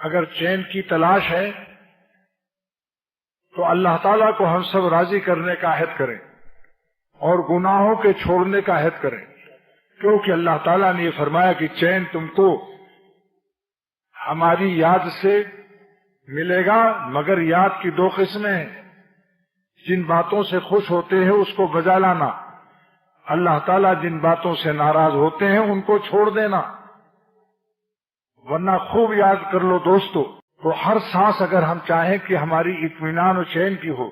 اگر چین کی تلاش ہے، تو اللہ تعالیٰ کو ہم سب راضی کرنے کا عہد کریں اور گناہوں کے چھوڑنے کا عہد کریں۔ کیونکہ اللہ تعالیٰ نے یہ فرمایا کہ چین تم کو ہماری یاد سے ملے گا، مگر یاد کی دو قسمیں ہیں۔ جن باتوں سے خوش ہوتے ہیں، اس کو بجا لانا۔ اللہ تعالیٰ جن باتوں سے ناراض ہوتے ہیں، ان کو چھوڑ دینا۔ ورنہ خوب یاد کر لو دوستو، تو ہر سانس اگر ہم چاہیں کہ ہماری اطمینان و چین کی ہو،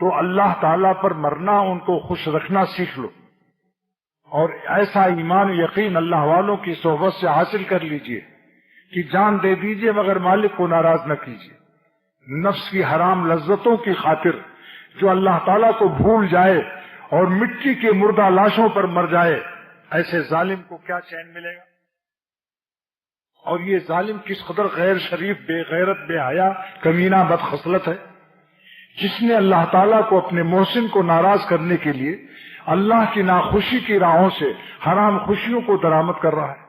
تو اللہ تعالیٰ پر مرنا، ان کو خوش رکھنا سیکھ لو۔ اور ایسا ایمان یقین اللہ والوں کی صحبت سے حاصل کر لیجیے کہ جان دے دیجیے مگر مالک کو ناراض نہ کیجیے نفس کی حرام لذتوں کی خاطر جو اللہ تعالیٰ کو بھول جائے اور مٹی کے مردہ لاشوں پر مر جائے، ایسے ظالم کو کیا چین ملے گا؟ اور یہ ظالم کس قدر غیر شریف، بے غیرت، بے حیا، کمینہ بدخصلت ہے؟ جس نے اللہ تعالیٰ کو اپنے محسن کو ناراض کرنے کے لیے اللہ کی ناخوشی کی راہوں سے حرام خوشیوں کو درامد کر رہا ہے۔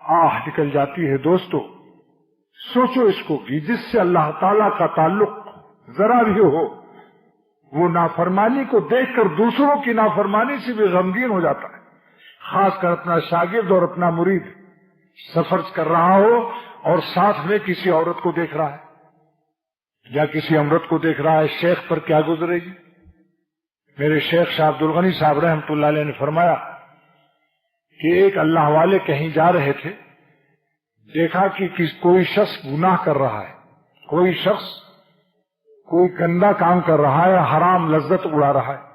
آہ، نکل جاتی ہے دوستو، سوچو اس کو کہ جس سے اللہ تعالیٰ کا تعلق ذرا بھی ہو، وہ نافرمانی کو دیکھ کر دوسروں کی نافرمانی سے بھی غمگین ہو جاتا ہے۔ خاص کر اپنا شاگرد اور اپنا مرید سفر کر رہا ہو اور ساتھ میں کسی عورت کو دیکھ رہا ہے۔ یا کسی امرت کو دیکھ رہا ہے شیخ پر کیا گزرے گی؟ میرے شیخ شاہ عبد الغنی صاحب رحمت اللہ علیہ نے فرمایا کہ ایک اللہ والے کہیں جا رہے تھے، دیکھا کہ کوئی شخص گناہ کر رہا ہے۔ کوئی شخص کوئی گندا کام کر رہا ہے، حرام لذت اڑا رہا ہے۔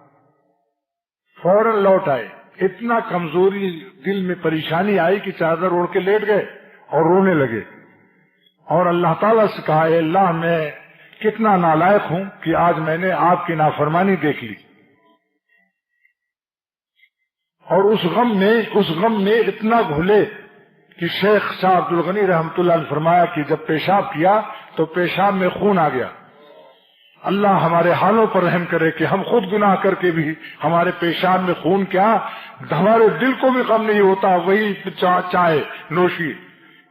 فوراً لوٹ آئے۔ اتنا کمزوری دل میں پریشانی آئی کہ چادر اوڑھ کے لیٹ گئے اور رونے لگے۔ اور اللہ تعالیٰ سے کہا، اے اللہ، میں کتنا نالائق ہوں کہ آج میں نے آپ کی نافرمانی دیکھ لی۔ اور اس غم میں، اس غم میں اتنا گھلے کہ شیخ شاہ عبد الغنی رحمت اللہ نے فرمایا کہ جب پیشاب کیا تو پیشاب میں خون آ گیا۔ اللہ ہمارے حالوں پر رحم کرے کہ ہم خود گناہ کر کے بھی ہمارے پیشاب میں خون کیا، ہمارے دل کو بھی غم نہیں ہوتا، وہی چائے، نوشی،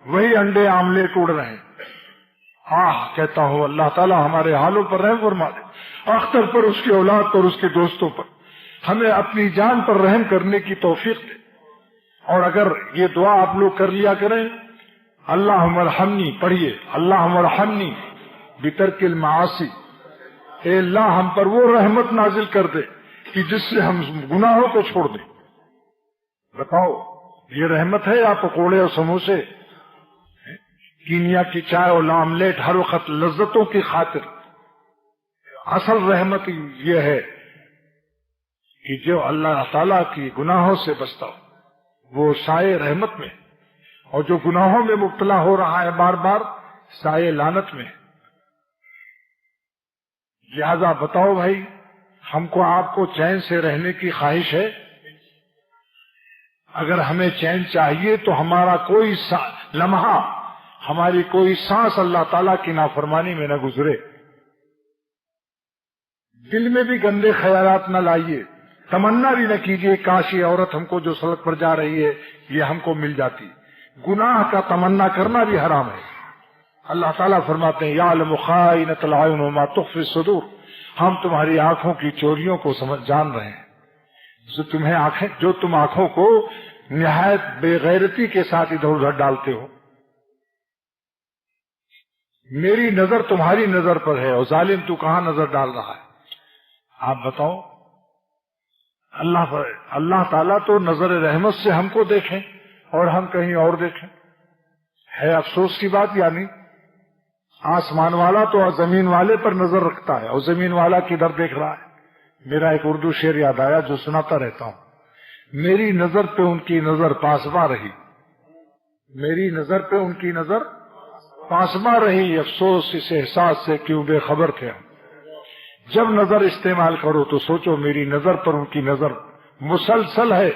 وہی انڈے آملے ٹوڑ رہے ہیں۔ آہ، کہتا ہوں، اللہ تعالیٰ ہمارے حالوں پر رحم فرما دے۔ اختر پر اس کی اولاد پر، اس کے دوستوں پر۔ ہمیں اپنی جان پر رحم کرنے کی توفیق دے۔ اور اگر یہ دعا آپ لوگ کر لیا کریں اللہ مرحمنی پڑھیے اللہ ہمر مرحمنی بترک المعاصی۔ اے اللہ ہم پر وہ رحمت نازل کر دے کہ جس سے ہم گناہوں کو چھوڑ دیں۔ بتاؤ، یہ رحمت ہے یا پکوڑے اور سموسے؟ کینیا کی چائے اور لاملیٹ ہر وقت لذتوں کی خاطر۔ اصل رحمت یہ ہے کہ جو اللہ تعالی کی گناہوں سے بچتا ہو، وہ سائے رحمت میں، اور جو گناہوں میں مبتلا ہو رہا ہے بار بار، سائے لانت میں۔ لہذا بتاؤ بھائی، ہم کو آپ کو چین سے رہنے کی خواہش ہے؟ اگر ہمیں چین چاہیے تو ہمارا کوئی لمحہ، ہماری کوئی سانس اللہ تعالی کی نافرمانی میں نہ گزرے۔ دل میں بھی گندے خیالات نہ لائیے۔ تمنا بھی نہ کیجیے کاش یہ عورت ہم کو جو سڑک پر جا رہی ہے، یہ ہم کو مل جاتی۔ گناہ کا تمنا کرنا بھی حرام ہے۔ اللہ تعالیٰ فرماتے ہیں یا ما تخفی صدور ہم تمہاری آنکھوں کی چوریوں کو سمجھ، جان رہے ہیں۔ جو تمہیں آنکھیں، جو تم آنکھوں کو نہایت بے غیرتی کے ساتھ ادھر ادھر ڈالتے ہو۔ میری نظر تمہاری نظر پر ہے اور ظالم تو کہاں نظر ڈال رہا ہے؟ آپ بتاؤ۔ اللہ پر، اللہ تعالیٰ تو نظر رحمت سے ہم کو دیکھیں اور ہم کہیں اور دیکھیں۔ ہے افسوس کی بات یعنی آسمان والا تو زمین والے پر نظر رکھتا ہے اور زمین والا کدھر دیکھ رہا ہے؟ میرا ایک اردو شعر یاد آیا جو سناتا رہتا ہوں۔ میری نظر پہ ان کی نظر پاسبا رہی۔ میری نظر پہ ان کی نظر پاسبا رہی۔ افسوس، اس احساس سے کیوں بے خبر تھے ہم؟ جب نظر استعمال کرو تو سوچو میری نظر پر ان کی نظر مسلسل ہے۔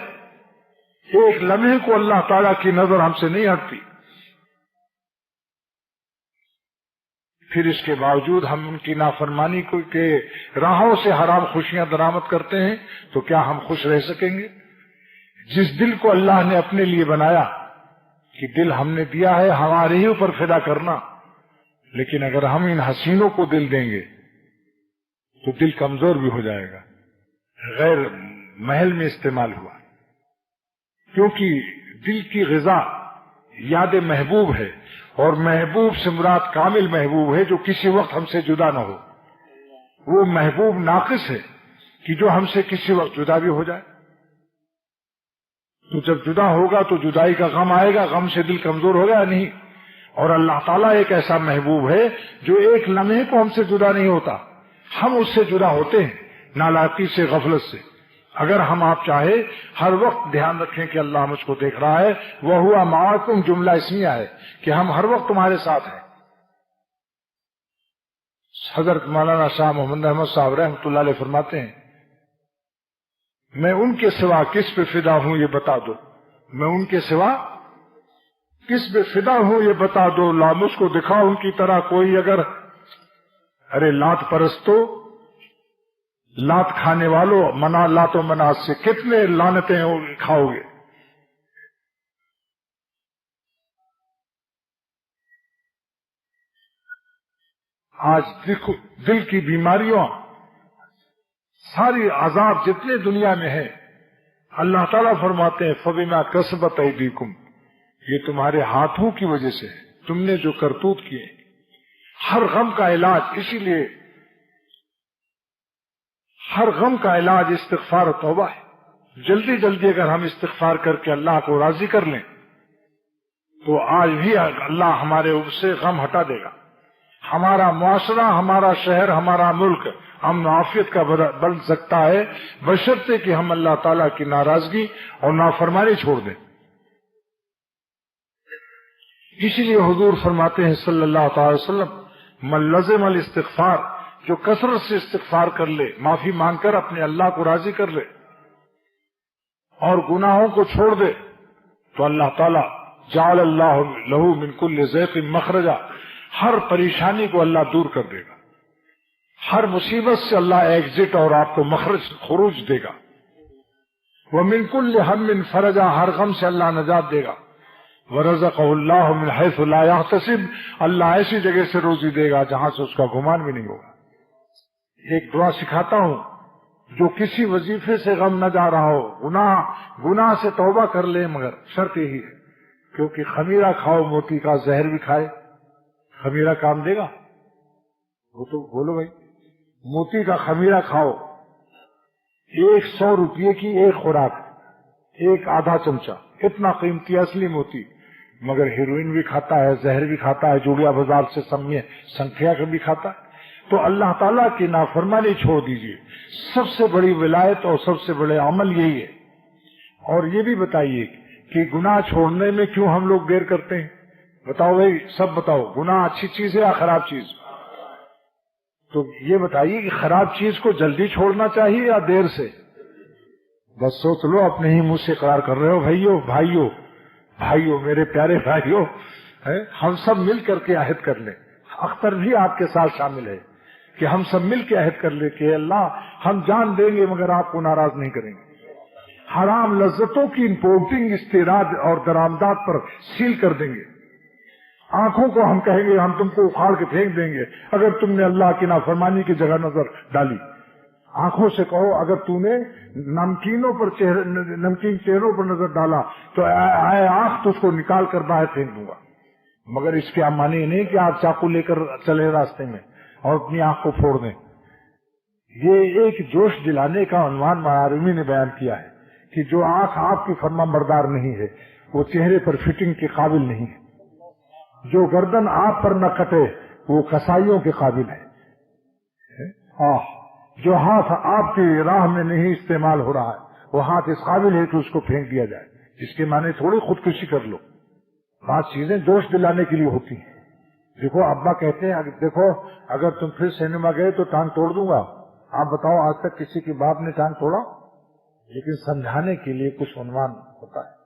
ایک لمحے کو اللہ تعالی کی نظر ہم سے نہیں ہٹتی۔ پھر اس کے باوجود ہم ان کی نافرمانی کو کے راہوں سے حرام خوشیاں درامد کرتے ہیں، تو کیا ہم خوش رہ سکیں گے؟ جس دل کو اللہ نے اپنے لیے بنایا، کہ دل ہم نے دیا ہے، ہمارے ہی اوپر فدا کرنا۔ لیکن اگر ہم ان حسینوں کو دل دیں گے، تو دل کمزور بھی ہو جائے گا۔ غیر محل میں استعمال ہوا۔ کیونکہ دل کی غذا یاد محبوب ہے۔ اور محبوب سے مراد کامل محبوب ہے جو کسی وقت ہم سے جدا نہ ہو۔ وہ محبوب ناقص ہے کہ جو ہم سے کسی وقت جدا بھی ہو جائے۔ تو جب جدا ہوگا تو جدائی کا غم آئے گا، غم سے دل کمزور ہوگا نہیں۔ اور اللہ تعالیٰ ایک ایسا محبوب ہے جو ایک لمحے کو ہم سے جدا نہیں ہوتا۔ ہم اس سے جدا ہوتے ہیں نالاقی سے، غفلت سے۔ اگر ہم آپ چاہے، ہر وقت دھیان رکھیں کہ اللہ مجھ کو دیکھ رہا ہے وہ ہوا معاکم جملہ اسمیہ ہے کہ ہم ہر وقت تمہارے ساتھ ہیں۔ حضرت مولانا شاہ محمد احمد صاحب رحمۃ اللہ علیہ فرماتے ہیں، میں ان کے سوا کس پہ فدا ہوں یہ بتا دو۔ میں ان کے سوا کس پہ فدا ہوں یہ بتا دو۔ لامس کو دکھا ان کی طرح، کوئی اگر ارے لات پرستو لات کھانے والوں منا لاتوں منا سے کتنے لانتے کھاؤ گے آج دل کی بیماریوں، ساری عذاب جتنے دنیا میں ہے اللہ تعالیٰ فرماتے ہیں فبیما کسبت ایدیکم یہ تمہارے ہاتھوں کی وجہ سے تم نے جو کرتوت کیے، ہر غم کا علاج اسی لیے ہر غم کا علاج استغفار توبہ ہے۔ جلدی جلدی اگر ہم استغفار کر کے اللہ کو راضی کر لیں، تو آج بھی اللہ ہمارے سے غم ہٹا دے گا۔ ہمارا معاشرہ، ہمارا شہر، ہمارا ملک ہم معافیت کا بن سکتا ہے۔ بشرطے کہ ہم اللہ تعالیٰ کی ناراضگی اور نافرمانی چھوڑ دیں۔ اسی لیے حضور فرماتے ہیں صلی اللہ تعالی وسلم لزم الاستغفار جو کثرت سے استغفار کر لے، معافی مانگ کر اپنے اللہ کو راضی کر لے اور گناہوں کو چھوڑ دے، تو اللہ تعالیٰ جال اللہ لہو من کل ذیق مخرجہ ہر پریشانی کو اللہ دور کر دے گا۔ ہر مصیبت سے اللہ ایگزٹ اور آپ کو مخرج، خروج دے گا۔ وہ منکل ہم من فرجا، ہر غم سے اللہ نجات دے گا۔ وہ اللہ من حیث لا يحتسب اللہ ایسی جگہ سے روزی دے گا جہاں سے اس کا گمان بھی نہیں ہوگا۔ ایک دعا سکھاتا ہوں، جو کسی وظیفے سے غم نہ جا رہا ہو، گناہ گناہ سے توبہ کر لے، مگر شرط یہی ہے، کیونکہ خمیرہ کھاؤ، موتی کا زہر بھی کھائے، خمیرہ کام دے گا؟ وہ تو بولو بھائی، موتی کا خمیرہ کھاؤ، ایک سو روپئے کی ایک خوراک، ایک آدھا چمچہ، اتنا قیمتی اصلی موتی، مگر ہیروئن بھی کھاتا ہے، زہر بھی کھاتا ہے جوڑیا بازار سے سنکھیا کا بھی کھاتا ہے۔ تو اللہ تعالیٰ کی نافرمانی چھوڑ دیجیے۔ سب سے بڑی ولایت اور سب سے بڑے عمل یہی ہے۔ اور یہ بھی بتائیے کہ گناہ چھوڑنے میں کیوں ہم لوگ دیر کرتے ہیں؟ بتاؤ بھائی، سب بتاؤ، گناہ اچھی چیز ہے یا خراب چیز؟ تو یہ بتائیے کہ خراب چیز کو جلدی چھوڑنا چاہیے یا دیر سے؟ بس سوچ لو، اپنے ہی منہ سے قرار کر رہے ہو، بھائیو بھائیو بھائیو، میرے پیارے بھائیو ہم سب مل کر کے عہد کر لیں۔ اختر بھی آپ کے ساتھ شامل ہے۔ کہ ہم سب مل کے عہد کر لیں کہ اللہ، ہم جان دیں گے مگر آپ کو ناراض نہیں کریں گے۔ حرام لذتوں کی امپورٹنگ استعراج اور درامدات پر سیل کر دیں گے۔ آنکھوں کو ہم کہیں گے، ہم تم کو اکھاڑ کے پھینک دیں گے۔ اگر تم نے اللہ کی نافرمانی کی جگہ نظر ڈالی۔ آنکھوں سے کہو، اگر تم نے نمکینوں پر نمکین چہروں پر نظر ڈالا تو آئے آنکھ تو اس کو نکال کر باہر پھینک دوں گا۔ مگر اس کے مانی نہیں کہ آپ چاقو لے کر چلے راستے میں۔ اور اپنی آنکھ کو پھوڑ دیں یہ ایک جوش دلانے کا عنوان معرومی نے بیان کیا ہے کہ جو آنکھ آپ کی فرما بردار نہیں ہے، وہ چہرے پر فٹنگ کے قابل نہیں ہے۔ جو گردن آپ پر نہ کٹے، وہ کسائیوں کے قابل ہے۔ جو ہاتھ آپ کی راہ میں نہیں استعمال ہو رہا ہے، وہ ہاتھ اس قابل ہے کہ اس کو پھینک دیا جائے، جس کے معنی تھوڑی خودکشی کر لو۔ بات چیزیں جوش دلانے کے لیے ہوتی ہیں۔ دیکھو، ابا کہتے ہیں دیکھو، اگر تم پھر سینما گئے تو ٹانگ توڑ دوں گا۔ آپ بتاؤ، آج تک کسی کی باپ نے ٹانگ توڑا؟ لیکن سمجھانے کے لیے کچھ عنوان ہوتا ہے۔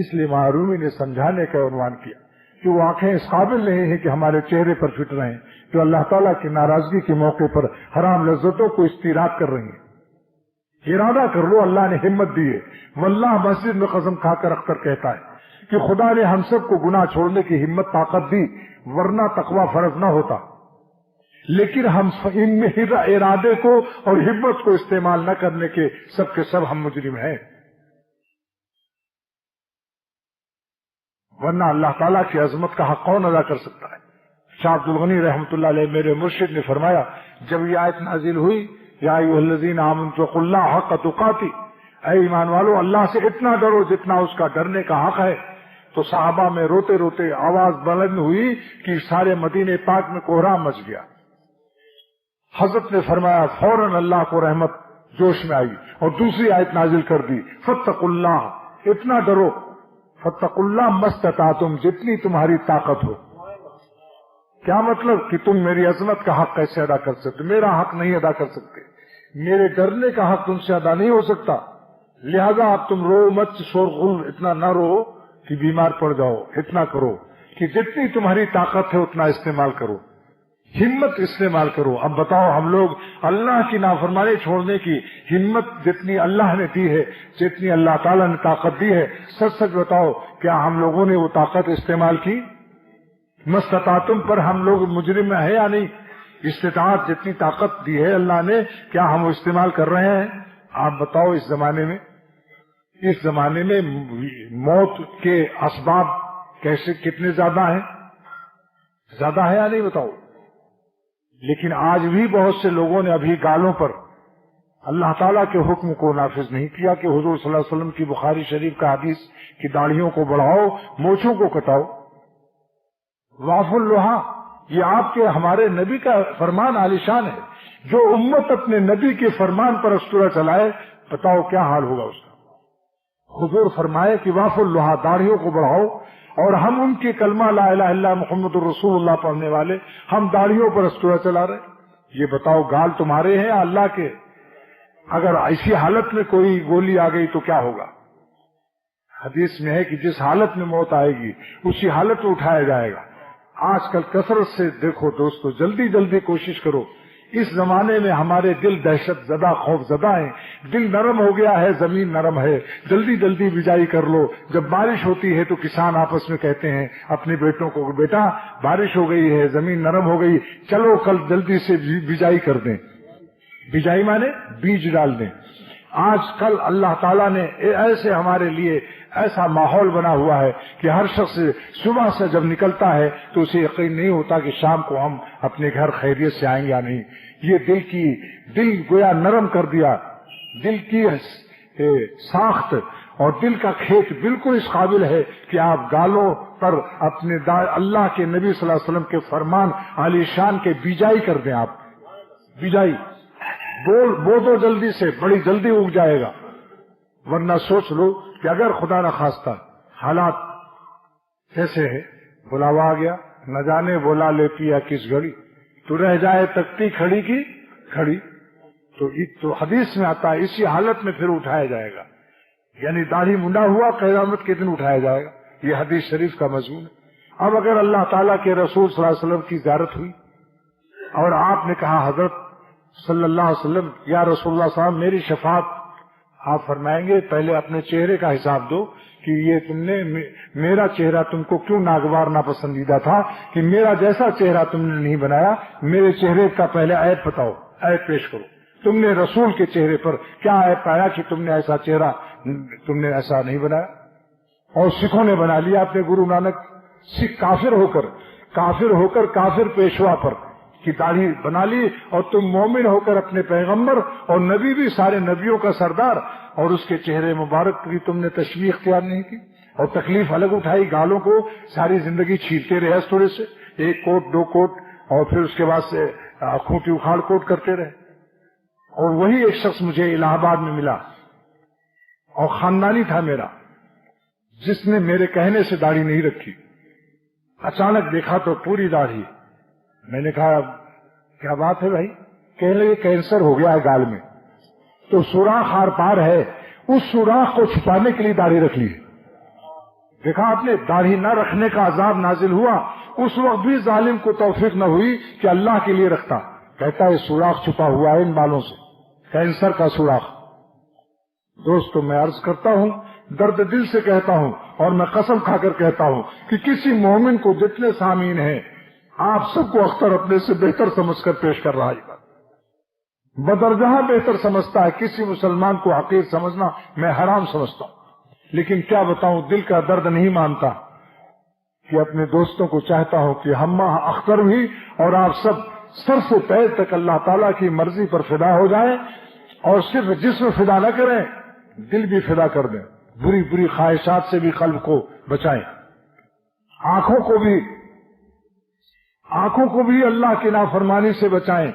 اس لیے معرومی نے سمجھانے کا عنوان کیا کہ وہ آنکھیں اس قابل نہیں ہیں کہ ہمارے چہرے پر فٹ رہے ہیں جو اللہ تعالیٰ کی ناراضگی کے موقع پر حرام لذتوں کو استiraق کر رہی ہیں۔ ارادہ کر لو، اللہ نے ہمت دی ہے۔ واللہ مسجد میں قسم کھا کر اختر کہتا ہے کہ خدا نے ہم سب کو گناہ چھوڑنے کی ہمت، طاقت دی۔ ورنہ تقوی فرض نہ ہوتا۔ لیکن ہم ان میں ارادے کو اور ہمت کو استعمال نہ کرنے کے سب کے سب ہم مجرم ہیں۔ ورنہ اللہ تعالیٰ کی عظمت کا حق کون ادا کر سکتا ہے؟ شاہ عبد الغنی رحمۃ اللہ علیہ میرے مرشد نے فرمایا، جب یہ آیت نازل ہوئی، یا الذین آمنوا اللہ حق تقاتی۔ اے ایمان والو، اللہ سے اتنا ڈرو جتنا اس کا ڈرنے کا حق ہے۔ تو صحابہ میں روتے روتے آواز بلند ہوئی کہ سارے مدینے پاک میں کوہرام مچ گیا۔ حضرت نے فرمایا، فوراً اللہ کو رحمت جوش میں آئی اور دوسری آیت نازل کر دی فتق اللہ اتنا ڈرو۔ فتق اللہ مستتا تم جتنی تمہاری طاقت ہو۔ کیا مطلب کہ تم میری عظمت کا حق کیسے ادا کر سکتے؟ میرا حق نہیں ادا کر سکتے۔ میرے ڈرنے کا حق تم سے ادا نہیں ہو سکتا۔ لہذا اب تم رو مت شور غل، اتنا نہ رو۔ کہ بیمار پڑ جاؤ، اتنا کرو، کہ جتنی تمہاری طاقت ہے اتنا استعمال کرو۔ ہمت استعمال کرو۔ اب بتاؤ ہم لوگ اللہ کی نافرمانی چھوڑنے کی ہمت جتنی اللہ نے دی ہے، جتنی اللہ تعالیٰ نے طاقت دی ہے، سچ سچ بتاؤ، کیا ہم لوگوں نے وہ طاقت استعمال کی؟ مستطاطم پر ہم لوگ مجرم میں ہے یا نہیں؟ استطاعت جتنی طاقت دی ہے اللہ نے، کیا ہم وہ استعمال کر رہے ہیں؟ آپ بتاؤ اس زمانے میں اس زمانے میں موت کے اسباب کیسے کتنے زیادہ ہیں؟ زیادہ ہے یا نہیں بتاؤ؟ لیکن آج بھی بہت سے لوگوں نے ابھی گالوں پر اللہ تعالیٰ کے حکم کو نافذ نہیں کیا کہ حضور صلی اللہ علیہ وسلم کی بخاری شریف کا حدیث کی داڑھیوں کو بڑھاؤ موچوں کو کٹاؤ۔ واف اللہ یہ آپ کے ہمارے نبی کا فرمان عالیشان ہے۔ جو امت اپنے نبی کے فرمان پر استورا چلائے، بتاؤ کیا حال ہوگا اس کا؟ حضور فرمائے کہ واف اللہ داڑھیوں کو بڑھاؤ اور ہم ان کی کلمہ لا الہ اللہ محمد الرسول اللہ پڑھنے والے، ہم داڑھیوں پر استورا چلا رہے یہ بتاؤ گال تمہارے ہیں اللہ کے؟ اگر ایسی حالت میں کوئی گولی آ گئی تو کیا ہوگا؟ حدیث میں ہے کہ جس حالت میں موت آئے گی، اسی حالت میں اٹھایا جائے گا۔ آج کل کثرت سے دیکھو دوستو، جلدی جلدی کوشش کرو۔ اس زمانے میں ہمارے دل دہشت زدہ، خوف زدہ ہیں۔ دل نرم ہو گیا ہے، زمین نرم ہے۔ جلدی جلدی بجائی کر لو۔ جب بارش ہوتی ہے تو کسان آپس میں کہتے ہیں، اپنے بیٹوں کو، بیٹا، بارش ہو گئی ہے، زمین نرم ہو گئی۔ چلو کل جلدی سے بجائی کر دیں۔ بجائی مانے؟ بیج ڈال دیں۔ آج کل اللہ تعالیٰ نے ایسے ہمارے لیے ایسا ماحول بنا ہوا ہے کہ ہر شخص صبح سے جب نکلتا ہے تو اسے یقین نہیں ہوتا کہ شام کو ہم اپنے گھر خیریت سے آئیں گے یا نہیں۔ یہ دل کی، دل گویا نرم کر دیا۔ دل کی ساخت اور دل کا کھیت بالکل اس قابل ہے کہ آپ گالوں پر اپنے اللہ کے نبی صلی اللہ علیہ وسلم کے فرمان علی شان کے بیجائی کر دیں آپ۔ بیجائی۔ بول بو دو جلدی سے، بڑی جلدی اگ جائے گا۔ ورنہ سوچ لو کہ اگر خدا نہ خواستہ حالات کیسے ہے بلاوا آ گیا، نہ جانے بولا لے پیا کس گھڑی؟ تو رہ جائے تکتی کھڑی کی؟ کھڑی۔ تو تو حدیث میں آتا ہے، اسی حالت میں پھر اٹھایا جائے گا۔ یعنی داڑھی منڈا ہوا، قیامت کے دن اٹھایا جائے گا۔ یہ حدیث شریف کا مضمون ہے۔ اب اگر اللہ تعالیٰ کے رسول صلی اللہ علیہ وسلم کی زیارت ہوئی اور آپ نے کہا، حضرت صلی اللہ علیہ وسلم، یا رسول اللہ صاحب میری شفاعت آپ فرمائیں گے، پہلے اپنے چہرے کا حساب دو کہ یہ تم نے میرا چہرہ تم کو کیوں ناگوار، ناپسندیدہ تھا کہ میرا جیسا چہرہ تم نے نہیں بنایا، میرے چہرے کا پہلے عیب بتاؤ، عیب پیش کرو۔ تم نے رسول کے چہرے پر کیا عیب پایا کہ تم نے ایسا چہرہ تم نے ایسا نہیں بنایا؟ اور سکھوں نے بنا لیا اپنے گرو نانک، سکھ کافر ہو کر، کافر ہو کر کافر پیشوا پر۔ کی داڑھی بنا لی اور تم مومن ہو کر اپنے پیغمبر اور نبی بھی سارے نبیوں کا سردار اور اس کے چہرے مبارک کی تم نے تشریح اختیار نہیں کی اور تکلیف الگ اٹھائی گالوں کو ساری زندگی چھیلتے رہے تھوڑے سے ایک کوٹ، دو کوٹ اور پھر اس کے بعد سے کھوٹی اکھاڑ کوٹ کرتے رہے اور وہی ایک شخص مجھے الہ آباد میں ملا اور خاندانی تھا میرا جس نے میرے کہنے سے داڑھی نہیں رکھی۔ اچانک دیکھا تو پوری داڑھی میں نے کہا، کیا بات ہے بھائی؟ کہنے لگے، کینسر ہو گیا ہے گال میں. تو سوراخ ہار پار ہے، اس سوراخ کو چھپانے کے لیے داڑھی رکھ لی دیکھا آپ نے، داڑھی نہ رکھنے کا عذاب نازل ہوا، اس وقت بھی ظالم کو توفیق نہ ہوئی کہ اللہ کے لیے رکھتا۔ کہتا ہے، سوراخ چھپا ہوا ہے ان بالوں سے، کینسر کا سوراخ۔ دوستو، میں عرض کرتا ہوں، درد دل سے کہتا ہوں اور میں قسم کھا کر کہتا ہوں کہ کسی مومن کو جتنے سامعین ہیں آپ سب کو اختر اپنے سے بہتر سمجھ کر پیش کر رہا ہے بدرجہ بہتر سمجھتا ہے کسی مسلمان کو حقیر سمجھنا میں حرام سمجھتا ہوں۔ لیکن کیا بتاؤں، دل کا درد نہیں مانتا کہ اپنے دوستوں کو چاہتا ہوں کہ ہم اختر بھی اور آپ سب سر سے پیر تک اللہ تعالیٰ کی مرضی پر فدا ہو جائیں اور صرف جسم فدا نہ کریں، دل بھی فدا کر دیں۔ بری بری خواہشات سے بھی قلب کو بچائیں۔ آنکھوں کو بھی آنکھوں کو بھی اللہ کی نافرمانی سے بچائیں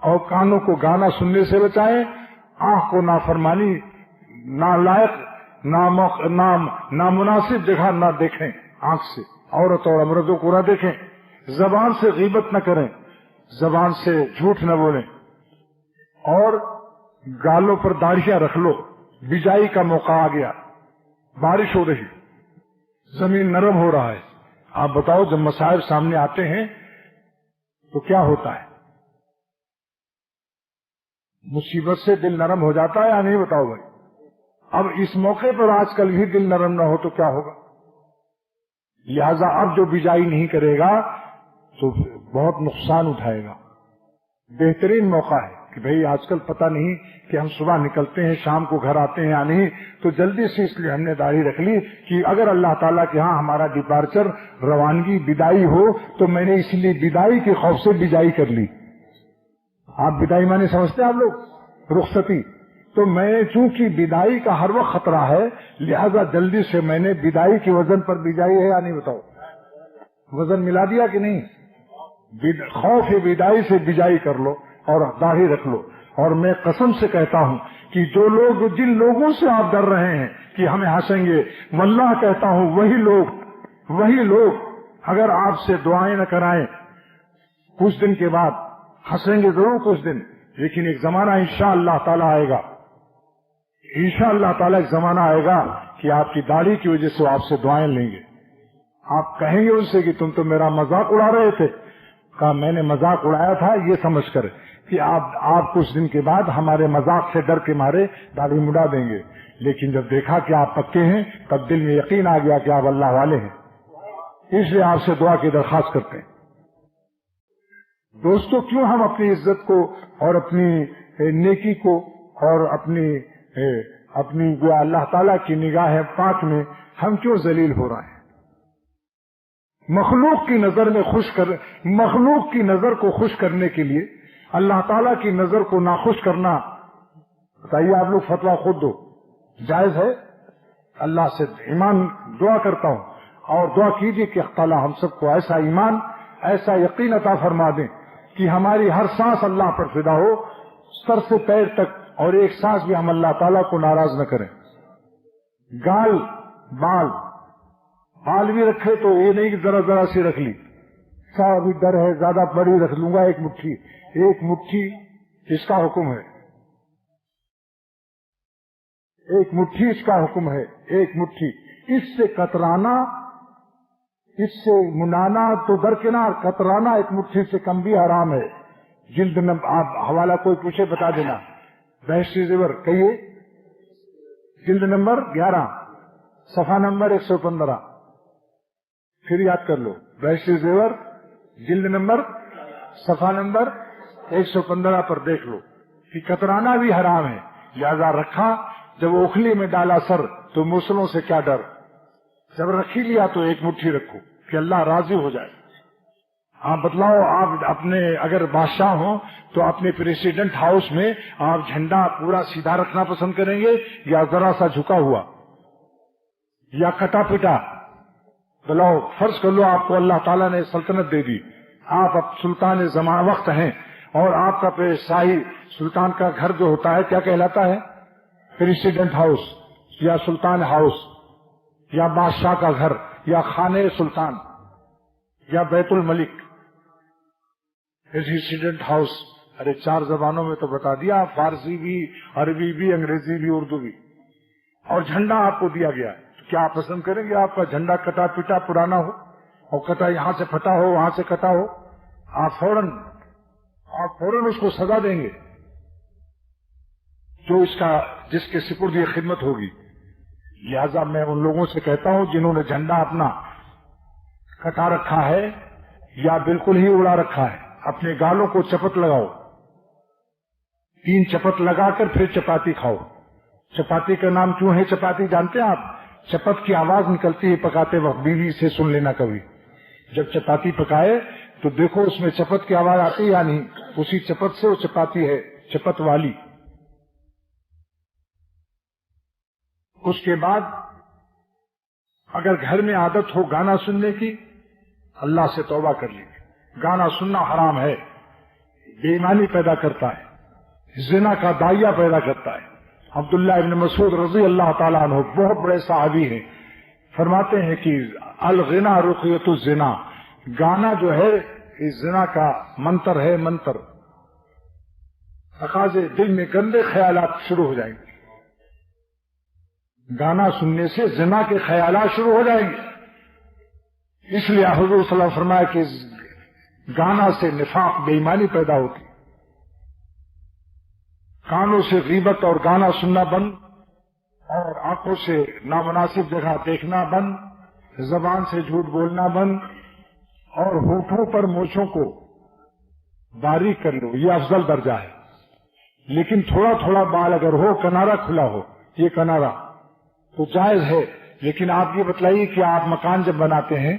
اور کانوں کو گانا سننے سے بچائیں۔ آنکھ کو نافرمانی، نالائق نامناسب جگہ نہ دیکھیں۔ آنکھ سے، عورت اور امردوں کو نہ دیکھیں۔ زبان سے غیبت نہ کریں۔ زبان سے جھوٹ نہ بولیں۔ اور گالوں پر داڑیاں رکھ لو۔ بجائی کا موقع آ گیا۔ بارش ہو رہی۔ زمین نرم ہو رہا ہے۔ آپ بتاؤ جب مسائل سامنے آتے ہیں تو کیا ہوتا ہے؟ مصیبت سے دل نرم ہو جاتا ہے یا نہیں بتاؤ بھائی؟ اب اس موقع پر آج کل بھی دل نرم نہ ہو تو کیا ہوگا؟ لہذا اب جو بجائی نہیں کرے گا تو بہت نقصان اٹھائے گا۔ بہترین موقع ہے۔ کہ بھئی آج کل پتہ نہیں کہ ہم صبح نکلتے ہیں، شام کو گھر آتے ہیں یا نہیں، تو جلدی سے اس لیے ہم نے داڑھی رکھ لی کہ اگر اللہ تعالیٰ کے ہاں ہمارا ڈپارچر روانگی، بدائی ہو، تو میں نے اس لیے بدائی کے خوف سے بجائی کر لی۔ آپ بدائی مانے سمجھتے ہیں آپ لوگ؟ رخصتی۔ تو میں چونکہ بدائی کا ہر وقت خطرہ ہے، لہذا جلدی سے میں نے بدائی کے وزن پر بجائی ہے یا نہیں بتاؤ؟ وزن ملا دیا کہ نہیں؟ خوف بدائی سے بجائی کر لو۔ اور داڑھی رکھ لو۔ اور میں قسم سے کہتا ہوں کہ جو لوگ جن لوگوں سے آپ ڈر رہے ہیں کہ ہمیں ہنسیں گے، واللہ کہتا ہوں وہی لوگ وہی لوگ اگر آپ سے دعائیں نہ کرائیں، کچھ دن کے بعد ہنسیں گے ضرور کچھ دن۔ لیکن ایک زمانہ انشاء اللہ تعالیٰ آئے گا۔ انشاء اللہ تعالیٰ ایک زمانہ آئے گا کہ آپ کی داڑھی کی وجہ سے آپ سے دعائیں لیں گے۔ آپ کہیں گے ان سے کہ تم تو میرا مذاق اڑا رہے تھے۔ کہا، میں نے مذاق اڑایا تھا، یہ سمجھ کر۔ کہ آپ آپ کچھ دن کے بعد ہمارے مذاق سے ڈر کے مارے داڑھی مڑا دیں گے۔ لیکن جب دیکھا کہ آپ پکے ہیں، تب دل میں یقین آ گیا کہ آپ اللہ والے ہیں۔ اس لیے آپ سے دعا کی درخواست کرتے ہیں۔ دوستو، کیوں ہم اپنی عزت کو اور اپنی نیکی کو اور اپنی اپنی جو اللہ تعالیٰ کی نگاہ پاک میں ہم کیوں ذلیل ہو رہے ہیں؟ مخلوق کی نظر میں خوش کر، مخلوق کی نظر کو خوش کرنے کے لیے اللہ تعالیٰ کی نظر کو ناخوش کرنا۔ بتائیے آپ لوگ فتوا خود دو۔ جائز ہے؟ اللہ سے ایمان دعا کرتا ہوں۔ اور دعا کیجیے کہ تعالیٰ ہم سب کو ایسا ایمان، ایسا یقین عطا فرما دیں کہ ہماری ہر سانس اللہ پر فدا ہو۔ سر سے پیر تک اور ایک سانس بھی ہم اللہ تعالیٰ کو ناراض نہ کریں۔ گال، بال۔ بال بھی رکھے تو یہ نہیں کہ ذرا ذرا سی رکھ لی۔ سا ابھی ڈر ہے، زیادہ بڑی رکھ لوں گا ایک مٹھی۔ ایک مٹھی اس کا حکم ہے۔ ایک مٹھی اس کا حکم ہے۔ ایک مٹھی۔ اس سے کترانا، اس سے منانا تو درکنار، کترانا ایک مٹھی سے کم بھی حرام ہے۔ جلد میں آپ حوالہ کوئی پوچھے بتا دینا۔ بحثی زیور، کہیے۔ جلد نمبر گیارہ۔ صفحہ نمبر ایک سو پندرہ۔ پھر یاد کر لو۔ بحثی زیور۔ جلد نمبر، صفحہ نمبر ایک سو پندرہ پر دیکھ لو۔ کہ کترانا بھی حرام ہے۔ لہذا رکھا، جب اوکھلی میں ڈالا سر تو موسلوں سے کیا ڈر؟ جب رکھی لیا تو ایک مٹھی رکھو کہ اللہ راضی ہو جائے۔ آپ بتلاؤ آپ اپنے، اگر بادشاہ ہوں تو اپنے پریسیڈنٹ ہاؤس میں آپ جھنڈا پورا سیدھا رکھنا پسند کریں گے یا ذرا سا جھکا ہوا؟ یا کٹا پٹا؟ بلاؤ فرض کر لو آپ کو اللہ تعالیٰ نے سلطنت دے دی۔ آپ اب سلطان زمان وقت ہیں اور آپ کا شاہی سلطان کا گھر جو ہوتا ہے، کیا کہلاتا ہے؟ پریسیڈنٹ ہاؤس یا سلطان ہاؤس یا بادشاہ کا گھر یا خانے سلطان یا بیت الملک۔ ریسیڈنٹ ہاؤس ارے چار زبانوں میں تو بتا دیا، فارسی بھی، عربی بھی، انگریزی بھی، اردو بھی۔ اور جھنڈا آپ کو دیا گیا۔ ہے کیا آپ پسند کریں گے آپ کا جھنڈا کٹا پیٹا پرانا ہو اور کٹا یہاں سے پھٹا ہو، وہاں سے کٹا ہو، آپ فوراً آپ فوراً اس کو سزا دیں گے۔ جو اس کا جس کے سپرد یہ خدمت ہوگی۔ لہذا میں ان لوگوں سے کہتا ہوں جنہوں نے جھنڈا اپنا کٹا رکھا ہے یا بالکل ہی اڑا رکھا ہے، اپنے گالوں کو چپت لگاؤ۔ تین چپت لگا کر پھر چپاتی کھاؤ۔ چپاتی کا نام کیوں ہے؟ چپاتی جانتے ہیں آپ؟ چپت کی آواز نکلتی ہے پکاتے وقت بیوی سے سن لینا کبھی۔ جب چپاتی پکائے تو دیکھو اس میں چپت کی آواز آتی یا نہیں۔ اسی چپت سے وہ چپاتی ہے چپت والی۔ اس کے بعد اگر گھر میں عادت ہو گانا سننے کی، اللہ سے توبہ کر لیجیے گانا سننا حرام ہے، بے ایمانی پیدا کرتا ہے، زنا کا دائیا پیدا کرتا ہے۔ عبداللہ ابن مسعود رضی اللہ تعالیٰ عنہ بہت بڑے صحابی ہیں۔ فرماتے ہیں کہ الغنا رقیت الزنا، گانا جو ہے، اس زنا کا منتر ہے، منتر۔ تقاضے دل میں گندے خیالات شروع ہو جائیں گے۔ گانا سننے سے زنا کے خیالات شروع ہو جائیں گے۔ اس لیے حضور صلی اللہ علیہ وسلم فرمایا کہ گانا سے نفاق، بے ایمانی پیدا ہوتی۔ کانوں سے غیبت اور گانا سننا بند اور آنکھوں سے نامناسب جگہ دیکھنا بند، زبان سے جھوٹ بولنا بند اور ہوٹوں پر موچوں کو باریک کر لو، یہ افضل درجہ ہے۔ لیکن تھوڑا تھوڑا بال اگر ہو کنارا کھلا ہو، یہ کنارا تو جائز ہے۔ لیکن آپ یہ بتلائیے کہ آپ مکان جب بناتے ہیں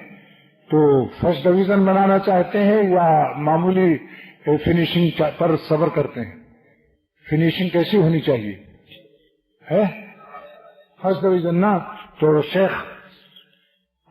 تو فرسٹ ڈویژن بنانا چاہتے ہیں یا معمولی فنیشنگ پر صبر کرتے ہیں؟ فنیشنگ کیسی ہونی چاہیے؟ ہے؟ فرسٹ ڈویژن تو شیخ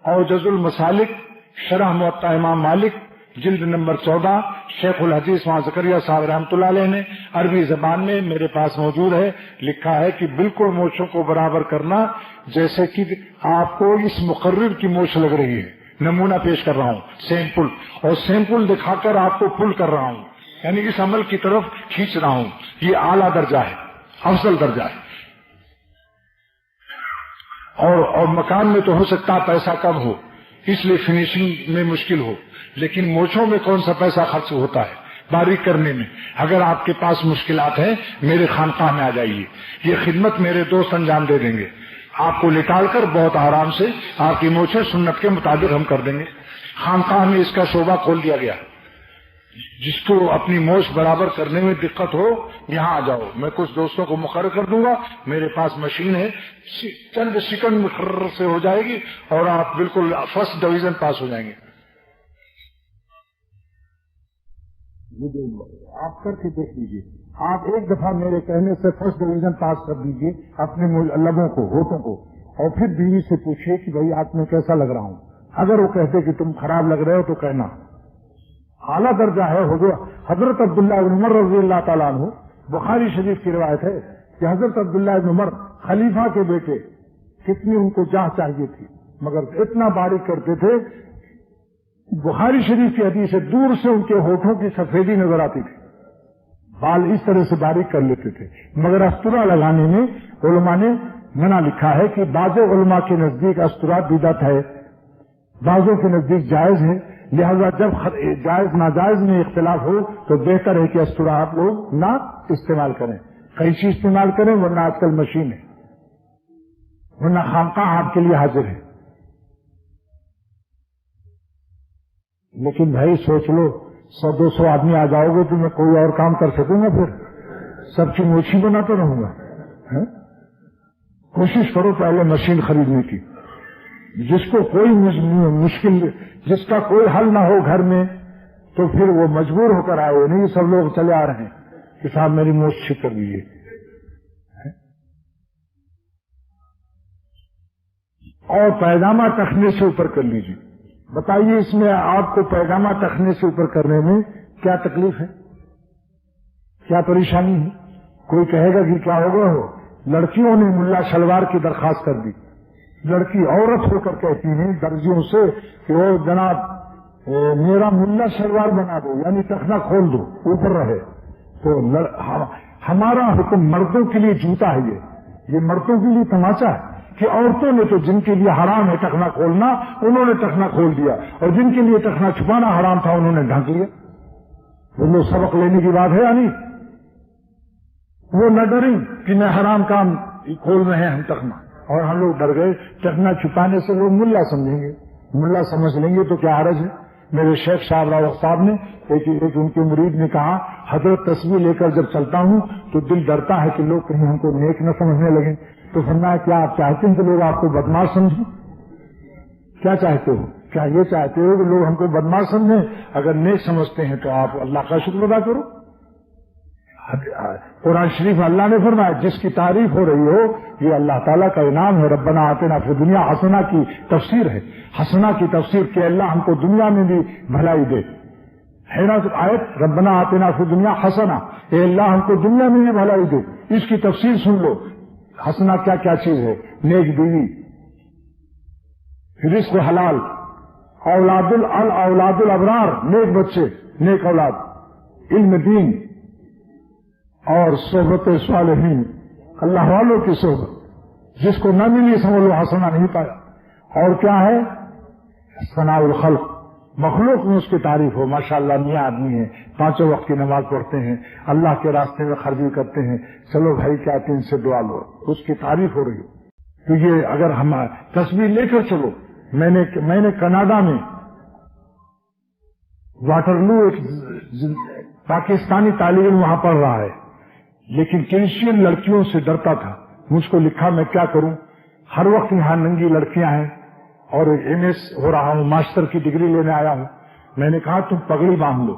اوجز المسالک، شرح معطا امام مالک، جلد نمبر چودہ، شیخ الحدیث وہاں زکریہ صاحب رحمۃ اللہ علیہ نے عربی زبان میں میرے پاس موجود ہے، لکھا ہے کہ بالکل موچوں کو برابر کرنا جیسے کہ آپ کو اس مقرر کی موچ لگ رہی ہے۔ نمونہ پیش کر رہا ہوں سیمپل اور سیمپل دکھا کر آپ کو پل کر رہا ہوں۔ یعنی اس عمل کی طرف کھینچ رہا ہوں۔ یہ اعلیٰ درجہ ہے افضل درجہ ہے۔ اور اور مکان میں تو ہو سکتا پیسہ کم ہو، اس لیے فنیشنگ میں مشکل ہو، لیکن موچوں میں کون سا پیسہ خرچ ہوتا ہے؟ باریک کرنے میں۔ اگر آپ کے پاس مشکلات ہیں، میرے خانقاہ میں آ جائیے۔ یہ خدمت میرے دوست انجام دے دیں گے۔ آپ کو نکال کر بہت آرام سے آپ کی موچیں سنت کے مطابق ہم کر دیں گے۔ خانقاہ میں اس کا شعبہ کھول دیا گیا۔ جس کو اپنی موش برابر کرنے میں دقت ہو، یہاں آ جاؤ۔ میں کچھ دوستوں کو مقرر کر دوں گا۔ میرے پاس مشین ہے۔ چند سیکنڈ مقرر سے ہو جائے گی اور آپ بالکل فرسٹ ڈویژن پاس ہو جائیں گے۔ آپ کر کے دیکھ لیجیے آپ ایک دفعہ میرے کہنے سے فرسٹ ڈویژن پاس کر دیجیے اپنے لبوں کو، ہوٹوں کو۔ اور پھر بیوی سے پوچھیے کہ بھائی آپ میں کیسا لگ رہا ہوں۔ اگر وہ کہتے کہ تم خراب لگ رہے ہو تو کہنا۔ اعلیٰ درجہ ہے حضرت عبداللہ ابن عمر رضی اللہ تعالیٰ عنہ، بخاری شریف کی روایت ہے کہ حضرت عبداللہ ابن عمر خلیفہ کے بیٹے کتنی ان کو جاہ چاہیے تھی، مگر اتنا باریک کرتے تھے۔ بخاری شریف کی حدیث سے دور سے ان کے ہوٹوں کی سفیدی نظر آتی تھی، بال اس طرح سے باریک کر لیتے تھے۔ مگر استرا لگانے میں علماء نے منع لکھا ہے کہ بعض علماء کے نزدیک استرا بدت ہے۔ بعضوں کے نزدیک جائز ہے لہذا جب جائز، ناجائز میں اختلاف ہو تو بہتر ہے کہ استرا آپ لوگ نہ استعمال کریں۔ کئی چیز استعمال کریں ورنہ آج کل مشین ہے۔ ورنہ خامقاہ آپ کے لیے حاضر ہے۔ لیکن بھائی سوچ لو، سو دو سو آدمی آ جاؤ گے تو میں کوئی اور کام کر سکوں گا پھر؟ سب کی موچی بناتا رہوں گا۔ ہاں؟ کوشش کرو پہلے مشین خریدنے کی۔ جس کو کوئی مشکل، جس کا کوئی حل نہ ہو گھر میں، تو پھر وہ مجبور ہو کر آئے، نہیں، سب لوگ چلے آ رہے ہیں۔ کہ صاحب، میری موچ ٹھیک کر دیجیے اور پیدامہ تخنے سے اوپر کر لیجیے بتائیے اس میں آپ کو پیغامہ تخنے سے اوپر کرنے میں کیا تکلیف ہے؟ کیا پریشانی ہے؟ کوئی کہے گا کہ کیا ہوگا ہو؟ لڑکیوں نے ملا شلوار کی درخواست کر دی۔ لڑکی عورت ہو کر کہتی ہیں درجیوں سے کہ وہ جناب میرا ملا شلوار بنا دو یعنی تخنا کھول دو، اوپر رہے۔ تو ہمارا حکم مردوں کے لیے جوتا ہے یہ۔ یہ مردوں کے لیے تماچا ہے کہ عورتوں نے تو جن کے لیے حرام ہے ٹکنا کھولنا، انہوں نے ٹکنا کھول دیا۔ اور جن کے لیے ٹکنا چھپانا حرام تھا، انہوں نے ڈھانک لیا۔ وہ لوگ سبق لینے کی بات ہے یا نہیں؟ وہ نہ ڈری کہ میں حرام کام کھول رہے ہیں ہم ٹکنا اور ہم لوگ ڈر گئے ٹکنا چھپانے سے لوگ ملا سمجھیں گے۔ ملا سمجھ لیں گے تو کیا حرج ہے؟ میرے شیخ صاحب راوت صاحب نے ایک ایک ان کے مرید نے کہا، حضرت تصویر لے کر جب چلتا ہوں تو دل ڈرتا ہے کہ لوگ کہیں ہم کو نیک نہ سمجھنے لگے تو فرمایا، کیا آپ چاہتے ہیں کہ لوگ آپ کو بدماش سمجھیں؟ کیا چاہتے ہو؟ کیا یہ چاہتے ہو کہ لوگ ہم کو بدماش سمجھیں؟ اگر نیک سمجھتے ہیں تو آپ اللہ کا شکر ادا کرو۔ قرآن شریف اللہ نے فرمایا، جس کی تعریف ہو رہی ہو، یہ اللہ تعالیٰ کا انعام ہے، ربنا آتنا فی دنیا حسنا کی تفسیر ہے۔ حسنا کی تفسیر کہ اللہ ہم کو دنیا میں بھی بھلائی دے۔ ہے نا آیت؟ ربنا آتنا فی دنیا حسنا اے اللہ ہم کو دنیا میں بھی بھلائی دے۔ اس کی تفسیر سن لو۔ حسنا کیا کیا چیز ہے؟ نیک بیوی، رزق حلال اولاد اولاد الابرار، نیک بچے، نیک اولاد۔ علم دین۔ اور صحبت صالحین، اللہ والوں کی صحبت، جس کو نہ ملی سمجھ لو ہنسنا نہیں پایا۔ اور کیا ہے؟ ثناء الخلق۔ مخلوق میں اس کی تعریف ہو۔ ماشاء اللہ نیا آدمی ہے۔ پانچوں وقت کی نماز پڑھتے ہیں۔ اللہ کے راستے میں خرچی کرتے ہیں۔ چلو بھائی، کیا تین سے دعا لو۔ اس کی تعریف ہو رہی ہو۔ تو یہ اگر ہم تصویر لے کر چلو، میں نے میں نے کناڈا میں واٹرلو ایک پاکستانی طالب علم وہاں پڑھ رہا ہے۔ لیکن کرسچین لڑکیوں سے ڈرتا تھا۔ مجھ کو لکھا، میں کیا کروں؟ ہر وقت یہاں ننگی لڑکیاں ہیں اور ایم ایس ہو رہا ہوں، ماسٹر کی ڈگری لینے آیا ہوں۔ میں نے کہا، تم پگڑی باندھ لو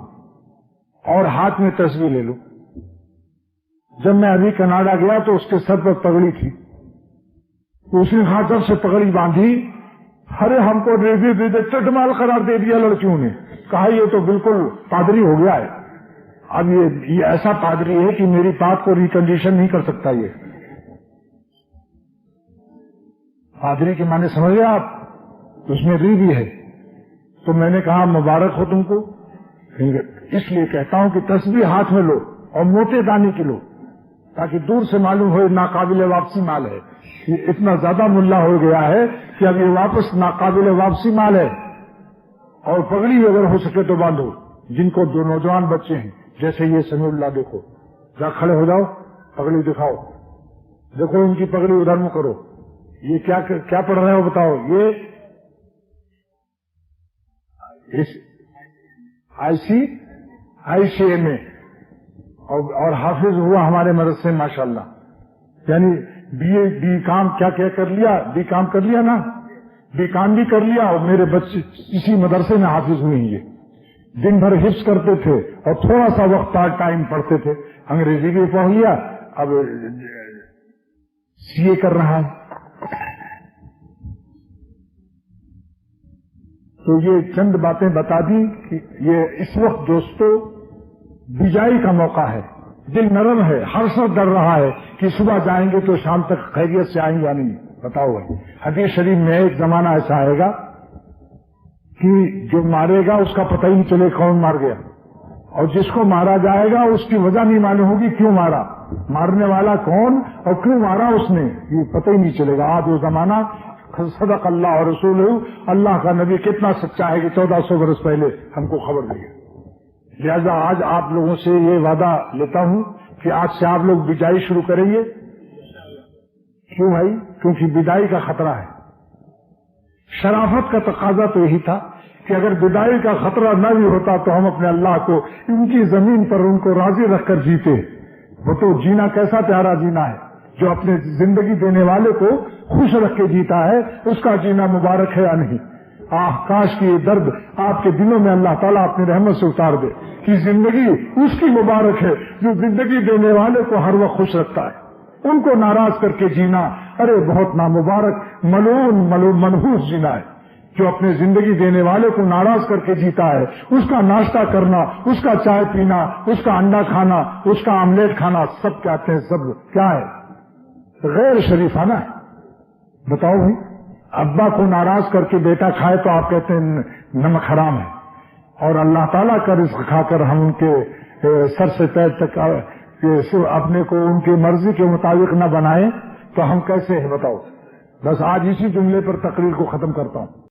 اور ہاتھ میں تصویر لے لو۔ جب میں ابھی کناڈا گیا تو اس کے سر پر پگڑی تھی۔ اس نے ہاتھ سے پگڑی باندھی۔ ارے، ہم کو ریزی دے دے، چٹمال قرار دے دیا لڑکیوں نے۔ کہا، یہ تو بالکل پادری ہو گیا ہے۔ اب یہ ایسا پادری ہے کہ میری بات کو ریکنڈیشن نہیں کر سکتا یہ۔ پادری کے معنی سمجھ گئے آپ؟ اس میں ری بھی ہے۔ تو میں نے کہا، مبارک ہو تم کو۔ اس لیے کہتا ہوں کہ تصویر ہاتھ میں لو اور موٹے دانے کی لو تاکہ دور سے معلوم ہو ناقابل واپسی مال ہے۔ یہ اتنا زیادہ ملا ہو گیا ہے کہ اب یہ واپس ناقابل واپسی مال ہے۔ اور پگڑی اگر ہو سکے تو باندھو، جن کو دو نوجوان بچے ہیں۔ جیسے یہ سمی اللہ دیکھو۔ جا کھڑے ہو جاؤ، پگڑی دکھاؤ۔ دیکھو ان کی پگڑی ادھر میں کرو۔ یہ کیا کیا پڑھ رہے ہو بتاؤ؟ یہ آئی سی آئی سی ایم اے۔ اور حافظ ہوا ہمارے مدرسے میں ماشاء اللہ یعنی بی اے، بی کام کیا کیا کر لیا؟ بی کام کر لیا نا؟ بی کام بھی کر لیا اور میرے بچے اسی مدرسے میں حافظ ہوئے ہیں یہ دن بھر حفظ کرتے تھے اور تھوڑا سا وقت پارٹ ٹائم پڑھتے تھے۔ انگریزی بھی پڑھ لیا اب سی اے کر رہا ہے۔ تو یہ چند باتیں بتا دی کہ یہ اس وقت دوستو، بجائی کا موقع ہے۔ دل نرم ہے، ہر سب ڈر رہا ہے کہ صبح جائیں گے تو شام تک خیریت سے آئیں یا نہیں، بتاؤ۔ بھائی حدیث شریف میں ایک زمانہ ایسا آئے گا۔ کہ جو مارے گا اس کا پتہ ہی نہیں چلے کون مار گیا۔ اور جس کو مارا جائے گا، اس کی وجہ نہیں معلوم ہوگی کیوں مارا۔ مارنے والا کون اور کیوں مارا اس نے؟ یہ پتہ ہی نہیں چلے گا۔ آج وہ زمانہ صدق اللہ اور رسول اللہ کا نبی کتنا سچا ہے کہ چودہ سو برس پہلے ہم کو خبر دی لہذا آج آپ لوگوں سے یہ وعدہ لیتا ہوں کہ آج سے آپ لوگ بجائی شروع کریں گے۔ کیوں بھائی؟ کیونکہ بدائی کا خطرہ ہے۔ شرافت کا تقاضا تو یہی تھا کہ اگر بدائی کا خطرہ نہ بھی ہوتا تو ہم اپنے اللہ کو ان کی زمین پر ان کو راضی رکھ کر جیتے۔ وہ تو جینا کیسا پیارا جینا ہے؟ جو اپنے زندگی دینے والے کو خوش رکھ کے جیتا ہے، اس کا جینا مبارک ہے یا نہیں؟ آہ، کاش کی یہ درد آپ کے دلوں میں اللہ تعالیٰ اپنی رحمت سے اتار دے کہ زندگی اس کی مبارک ہے جو زندگی دینے والے کو ہر وقت خوش رکھتا ہے۔ ان کو ناراض کر کے جینا ارے بہت نامبارک، ملون ملون، منحوس جینا ہے، جو اپنے زندگی دینے والے کو ناراض کر کے جیتا ہے۔ اس کا ناشتہ کرنا، اس کا چائے پینا، اس کا انڈا کھانا، اس کا آملیٹ کھانا، سب کہتے ہیں، سب کیا ہے؟ غیر شریفانہ ہے۔ بتاؤ بھائی، ابا کو ناراض کر کے بیٹا کھائے تو آپ کہتے ہیں نمک حرام ہے۔ اور اللہ تعالیٰ کا رزق کھا کر ہم ان کے سر سے پیر تک اپنے کو، ان کی مرضی کے مطابق نہ بنائے تو ہم کیسے ہیں بتاؤ؟ بس آج اسی جملے پر تقریر کو ختم کرتا ہوں۔